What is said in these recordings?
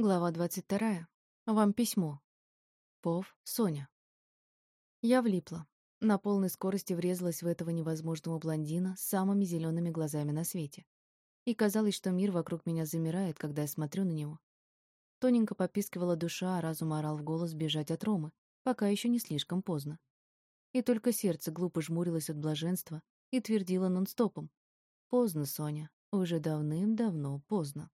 Глава 22. Вам письмо. Пов, Соня. Я влипла. На полной скорости врезалась в этого невозможного блондина с самыми зелеными глазами на свете. И казалось, что мир вокруг меня замирает, когда я смотрю на него. Тоненько попискивала душа, а разум орал в голос бежать от Ромы, пока еще не слишком поздно. И только сердце глупо жмурилось от блаженства и твердило нон-стопом. Поздно, Соня, уже давным-давно поздно.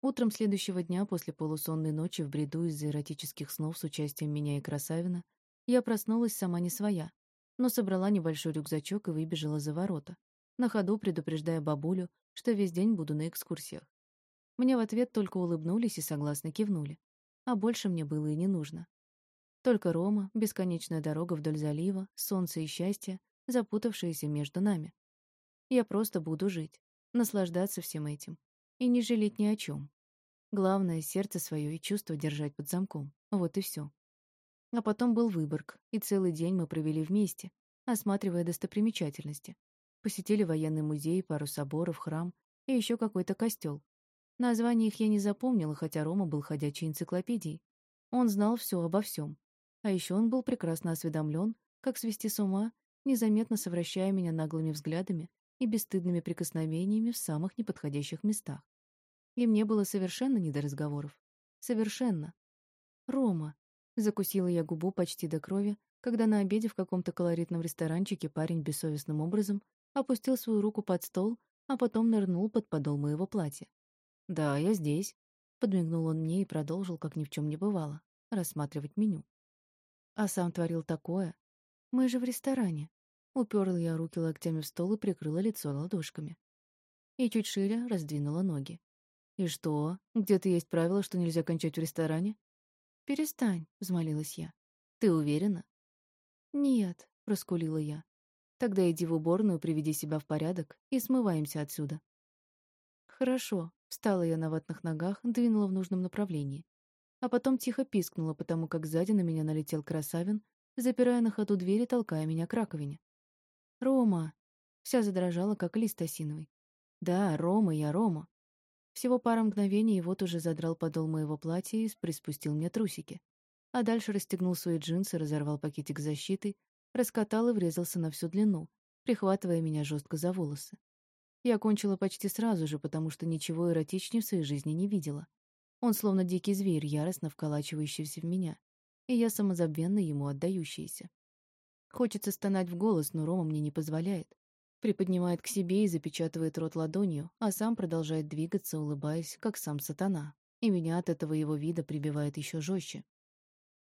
Утром следующего дня, после полусонной ночи в бреду из-за эротических снов с участием меня и Красавина, я проснулась сама не своя, но собрала небольшой рюкзачок и выбежала за ворота, на ходу предупреждая бабулю, что весь день буду на экскурсиях. Мне в ответ только улыбнулись и согласно кивнули. А больше мне было и не нужно. Только Рома, бесконечная дорога вдоль залива, солнце и счастье, запутавшиеся между нами. Я просто буду жить, наслаждаться всем этим, и не жалеть ни о чем. Главное — сердце свое и чувство держать под замком. Вот и все. А потом был Выборг, и целый день мы провели вместе, осматривая достопримечательности. Посетили военный музей, пару соборов, храм и еще какой-то костел. Названия их я не запомнила, хотя Рома был ходячей энциклопедией. Он знал все обо всем. А еще он был прекрасно осведомлен, как свести с ума, незаметно совращая меня наглыми взглядами и бесстыдными прикосновениями в самых неподходящих местах. И мне было совершенно не до разговоров. Совершенно. «Рома», — закусила я губу почти до крови, когда на обеде в каком-то колоритном ресторанчике парень бессовестным образом опустил свою руку под стол, а потом нырнул под подол моего платья. «Да, я здесь», — подмигнул он мне и продолжил, как ни в чем не бывало, рассматривать меню. А сам творил такое. «Мы же в ресторане», Уперла я руки локтями в стол и прикрыла лицо ладошками. И чуть шире раздвинула ноги. «И что? Где-то есть правило, что нельзя кончать в ресторане?» «Перестань», — взмолилась я. «Ты уверена?» «Нет», — проскулила я. «Тогда иди в уборную, приведи себя в порядок и смываемся отсюда». «Хорошо», — встала я на ватных ногах, двинула в нужном направлении. А потом тихо пискнула, потому как сзади на меня налетел красавин, запирая на ходу дверь и толкая меня к раковине. «Рома!» Вся задрожала, как лист осиновый. «Да, Рома, я Рома». Всего пара мгновений, и вот уже задрал подол моего платья и приспустил мне трусики. А дальше расстегнул свои джинсы, разорвал пакетик защиты, раскатал и врезался на всю длину, прихватывая меня жестко за волосы. Я кончила почти сразу же, потому что ничего эротичнее в своей жизни не видела. Он словно дикий зверь, яростно вколачивающийся в меня, и я самозабвенно ему отдающаяся. Хочется стонать в голос, но Рома мне не позволяет. Приподнимает к себе и запечатывает рот ладонью, а сам продолжает двигаться, улыбаясь, как сам сатана. И меня от этого его вида прибивает еще жестче.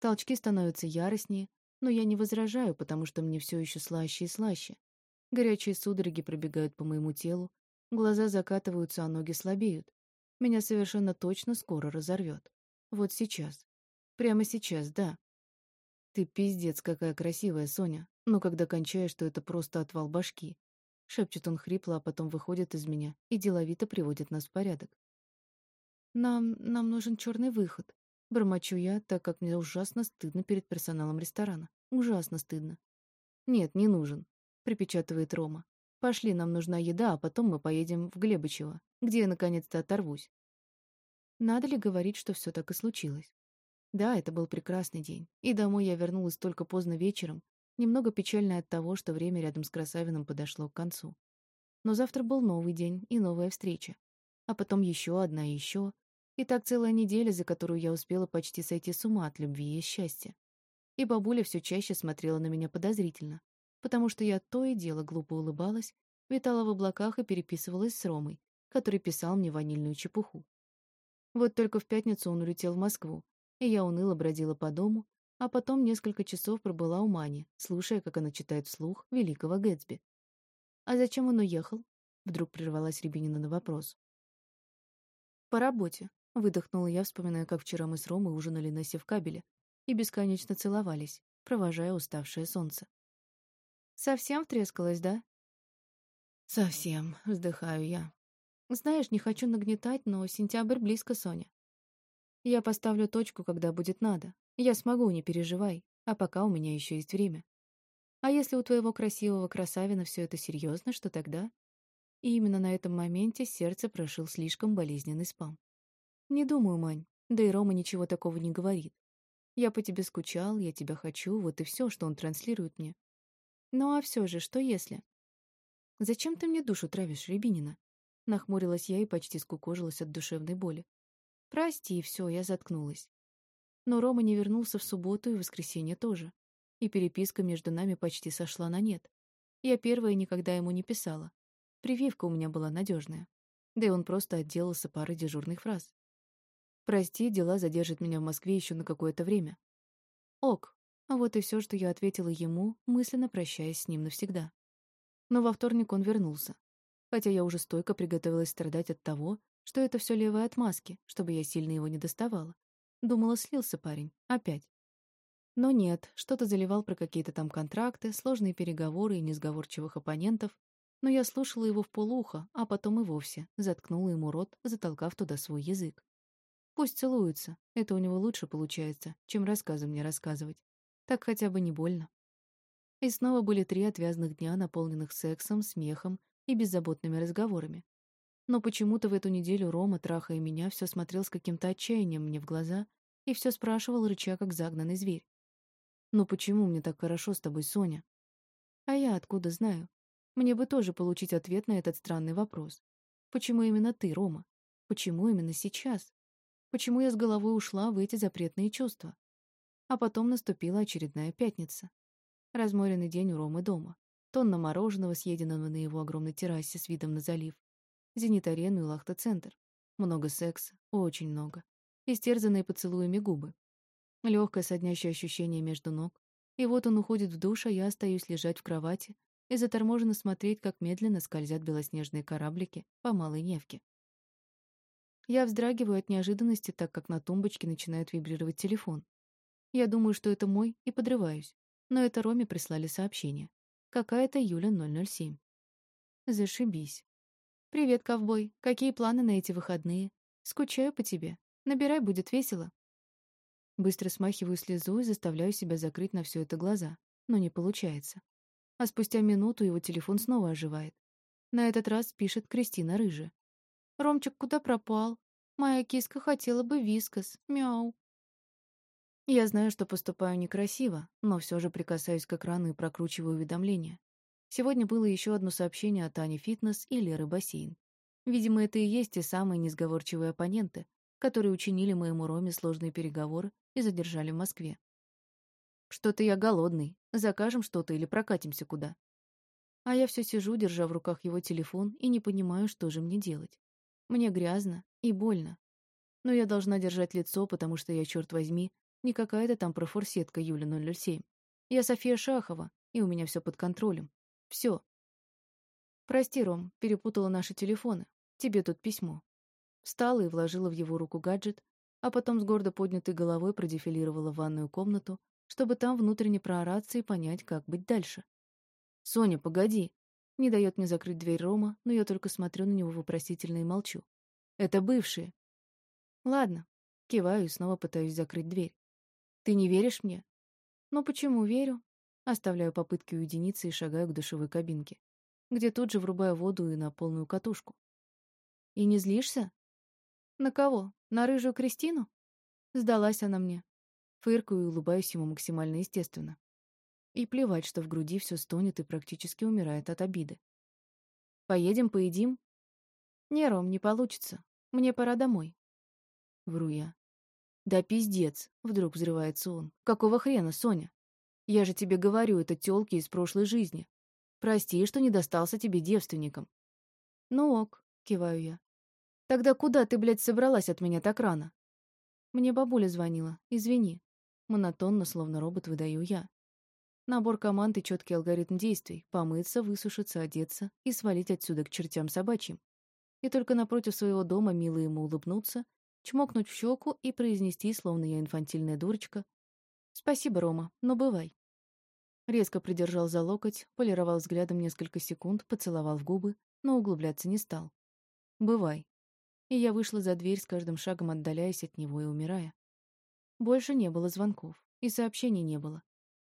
Толчки становятся яростнее, но я не возражаю, потому что мне все еще слаще и слаще. Горячие судороги пробегают по моему телу, глаза закатываются, а ноги слабеют. Меня совершенно точно скоро разорвет. Вот сейчас. Прямо сейчас, да. «Ты пиздец какая красивая, Соня. Но когда кончаешь, то это просто отвал башки». Шепчет он хрипло, а потом выходит из меня и деловито приводит нас в порядок. «Нам... нам нужен черный выход», — бормочу я, так как мне ужасно стыдно перед персоналом ресторана. Ужасно стыдно. «Нет, не нужен», — припечатывает Рома. «Пошли, нам нужна еда, а потом мы поедем в Глебычево, где я наконец-то оторвусь». Надо ли говорить, что все так и случилось? Да, это был прекрасный день. И домой я вернулась только поздно вечером, немного печальная от того, что время рядом с Красавиным подошло к концу. Но завтра был новый день и новая встреча. А потом еще одна и еще. И так целая неделя, за которую я успела почти сойти с ума от любви и счастья. И бабуля все чаще смотрела на меня подозрительно, потому что я то и дело глупо улыбалась, витала в облаках и переписывалась с Ромой, который писал мне ванильную чепуху. Вот только в пятницу он улетел в Москву, и я уныло бродила по дому, а потом несколько часов пробыла у Мани, слушая, как она читает вслух великого Гэтсби. «А зачем он уехал?» — вдруг прервалась Рябинина на вопрос. «По работе», — выдохнула я, вспоминая, как вчера мы с Ромой ужинали на севкабеле и бесконечно целовались, провожая уставшее солнце. «Совсем втрескалась, да?» «Совсем», — вздыхаю я. «Знаешь, не хочу нагнетать, но сентябрь близко, Соня. Я поставлю точку, когда будет надо. Я смогу, не переживай. А пока у меня еще есть время. А если у твоего красивого красавина все это серьезно, что тогда? И именно на этом моменте сердце прошил слишком болезненный спам. Не думаю, Мань. Да и Рома ничего такого не говорит. Я по тебе скучал, я тебя хочу, вот и все, что он транслирует мне. Ну а все же, что если? Зачем ты мне душу травишь, Рябинина? Нахмурилась я и почти скукожилась от душевной боли. Прости, все, я заткнулась. Но Рома не вернулся в субботу и воскресенье тоже. И переписка между нами почти сошла на нет. Я первая никогда ему не писала. Прививка у меня была надежная. Да и он просто отделался парой дежурных фраз. «Прости, дела задержат меня в Москве еще на какое-то время». «Ок». А вот и все, что я ответила ему, мысленно прощаясь с ним навсегда. Но во вторник он вернулся. Хотя я уже стойко приготовилась страдать от того, что это все левая отмазки, чтобы я сильно его не доставала. Думала, слился парень. Опять. Но нет, что-то заливал про какие-то там контракты, сложные переговоры и несговорчивых оппонентов. Но я слушала его в полухо, а потом и вовсе заткнула ему рот, затолкав туда свой язык. Пусть целуются, это у него лучше получается, чем рассказы мне рассказывать. Так хотя бы не больно. И снова были три отвязных дня, наполненных сексом, смехом и беззаботными разговорами. Но почему-то в эту неделю Рома, трахая меня, все смотрел с каким-то отчаянием мне в глаза и все спрашивал, рыча, как загнанный зверь. «Ну почему мне так хорошо с тобой, Соня?» А я откуда знаю? Мне бы тоже получить ответ на этот странный вопрос. Почему именно ты, Рома? Почему именно сейчас? Почему я с головой ушла в эти запретные чувства? А потом наступила очередная пятница. Разморенный день у Ромы дома. Тонна мороженого, съеденного на его огромной террасе с видом на залив. Зенит-арену и Лахта-центр. Много секса, очень много. Истерзанные поцелуями губы. Легкое соднящее ощущение между ног. И вот он уходит в душ, а я остаюсь лежать в кровати и заторможенно смотреть, как медленно скользят белоснежные кораблики по малой Невке. Я вздрагиваю от неожиданности, так как на тумбочке начинает вибрировать телефон. Я думаю, что это мой, и подрываюсь. Но это Роме прислали сообщение. Какая-то Юля 007. Зашибись. «Привет, ковбой. Какие планы на эти выходные? Скучаю по тебе. Набирай, будет весело». Быстро смахиваю слезу и заставляю себя закрыть на все это глаза. Но не получается. А спустя минуту его телефон снова оживает. На этот раз пишет Кристина Рыжая. «Ромчик куда пропал? Моя киска хотела бы вискас. Мяу». Я знаю, что поступаю некрасиво, но все же прикасаюсь к экрану и прокручиваю уведомления. Сегодня было еще одно сообщение от Ани Фитнес и Леры Бассейн. Видимо, это и есть те самые несговорчивые оппоненты, которые учинили моему Роме сложные переговоры и задержали в Москве. «Что-то я голодный. Закажем что-то или прокатимся куда?» А я все сижу, держа в руках его телефон, и не понимаю, что же мне делать. Мне грязно и больно. Но я должна держать лицо, потому что я, черт возьми, не какая-то там профорсетка Юля 007. Я София Шахова, и у меня все под контролем. Все. Прости, Ром, перепутала наши телефоны. Тебе тут письмо. Встала и вложила в его руку гаджет, а потом с гордо поднятой головой продефилировала в ванную комнату, чтобы там внутренне проораться и понять, как быть дальше. «Соня, погоди!» Не дает мне закрыть дверь Рома, но я только смотрю на него вопросительно и молчу. «Это бывшие!» «Ладно». Киваю и снова пытаюсь закрыть дверь. «Ты не веришь мне?» «Ну почему верю? Оставляю попытки уединиться и шагаю к душевой кабинке, где тут же врубаю воду и на полную катушку. «И не злишься?» «На кого? На рыжую Кристину?» Сдалась она мне. Фыркаю и улыбаюсь ему максимально естественно. И плевать, что в груди все стонет и практически умирает от обиды. «Поедем, поедим?» «Не, Ром, не получится. Мне пора домой». Вру я. «Да пиздец!» — вдруг взрывается он. «Какого хрена, Соня?» Я же тебе говорю, это тёлки из прошлой жизни. Прости, что не достался тебе девственником. Ну ок, киваю я. Тогда куда ты, блядь, собралась от меня так рано? Мне бабуля звонила. Извини. Монотонно, словно робот, выдаю я. Набор команд и четкий алгоритм действий. Помыться, высушиться, одеться и свалить отсюда к чертям собачьим. И только напротив своего дома мило ему улыбнуться, чмокнуть в щеку и произнести, словно я инфантильная дурочка. «Спасибо, Рома, но бывай». Резко придержал за локоть, полировал взглядом несколько секунд, поцеловал в губы, но углубляться не стал. «Бывай». И я вышла за дверь, с каждым шагом отдаляясь от него и умирая. Больше не было звонков, и сообщений не было.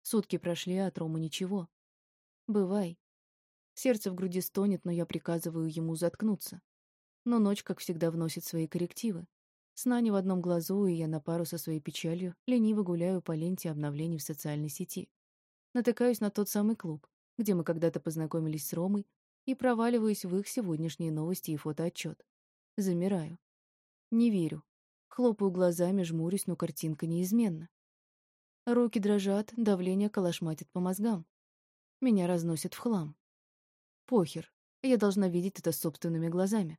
Сутки прошли, а от Ромы ничего. «Бывай». Сердце в груди стонет, но я приказываю ему заткнуться. Но ночь, как всегда, вносит свои коррективы. Сна не в одном глазу, и я на пару со своей печалью лениво гуляю по ленте обновлений в социальной сети. Натыкаюсь на тот самый клуб, где мы когда-то познакомились с Ромой, и проваливаюсь в их сегодняшние новости и фотоотчет. Замираю. Не верю. Хлопаю глазами, жмурюсь, но картинка неизменна. Руки дрожат, давление колошматит по мозгам. Меня разносит в хлам. Похер. Я должна видеть это собственными глазами.